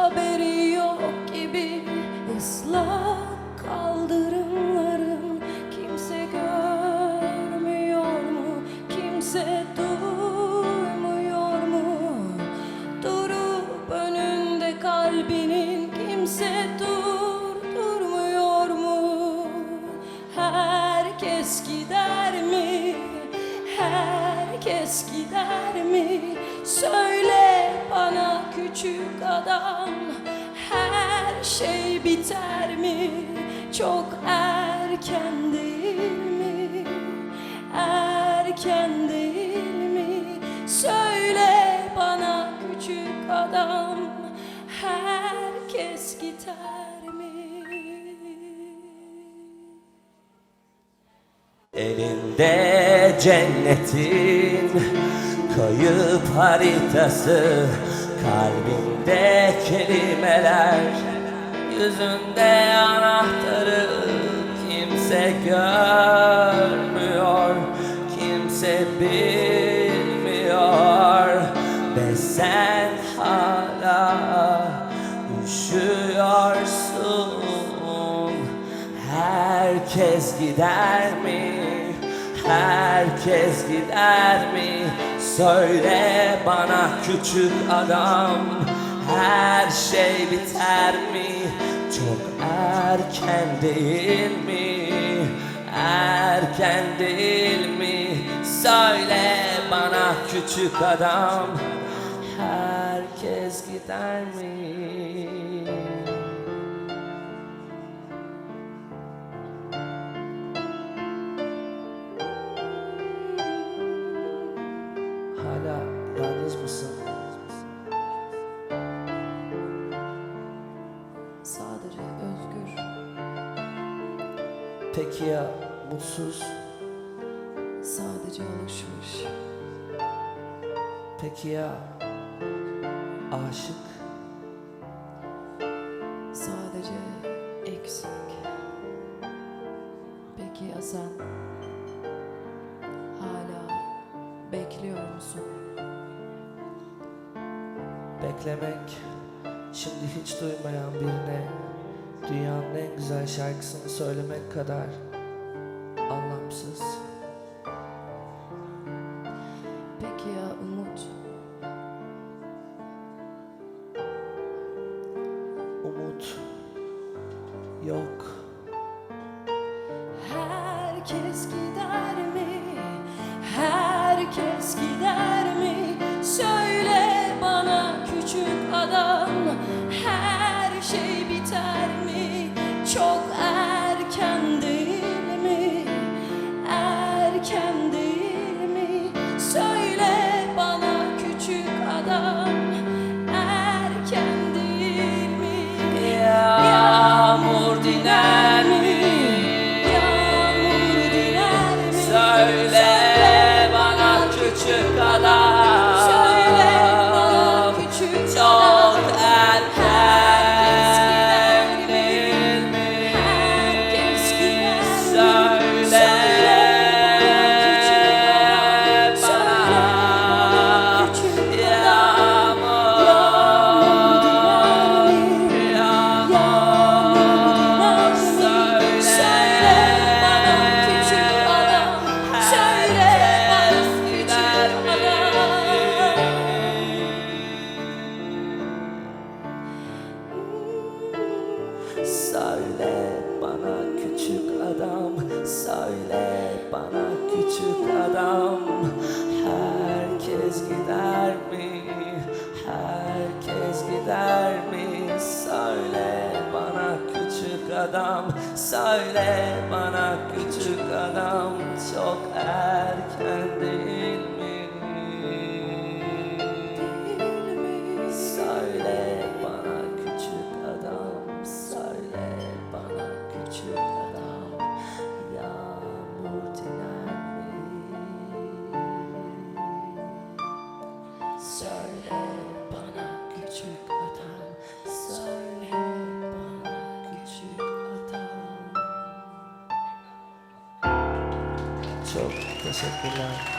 Oh, baby. Küçük adam Her şey biter mi? Çok erken değil mi? Erken değil mi? Söyle bana küçük adam Herkes gider mi? Elinde cennetin kayıp haritası Kalbinde kelimeler Yüzünde anahtarı Kimse görmüyor Kimse bilmiyor Ve sen hala üşüyorsun Herkes gider mi? Herkes gider mi? Söyle bana küçük adam Her şey biter mi? Çok erken değil mi? Erken değil mi? Söyle bana küçük adam Herkes gider mi? Peki ya mutsuz? sadece alışmış Peki ya aşık? Sadece eksik Peki ya sen? Hala bekliyor musun? Beklemek şimdi hiç duymayan birine dünyanın en güzel şarkısını söylemek kadar anlamsız. Peki ya umut? Umut yok. Söyle bana küçük adam Söyle bana küçük adam Herkes gider mi? Herkes gider mi? Söyle bana küçük adam Söyle bana küçük adam Çok erken Söyle bana küçük adam Söyle bana küçük adam Çok teşekkürler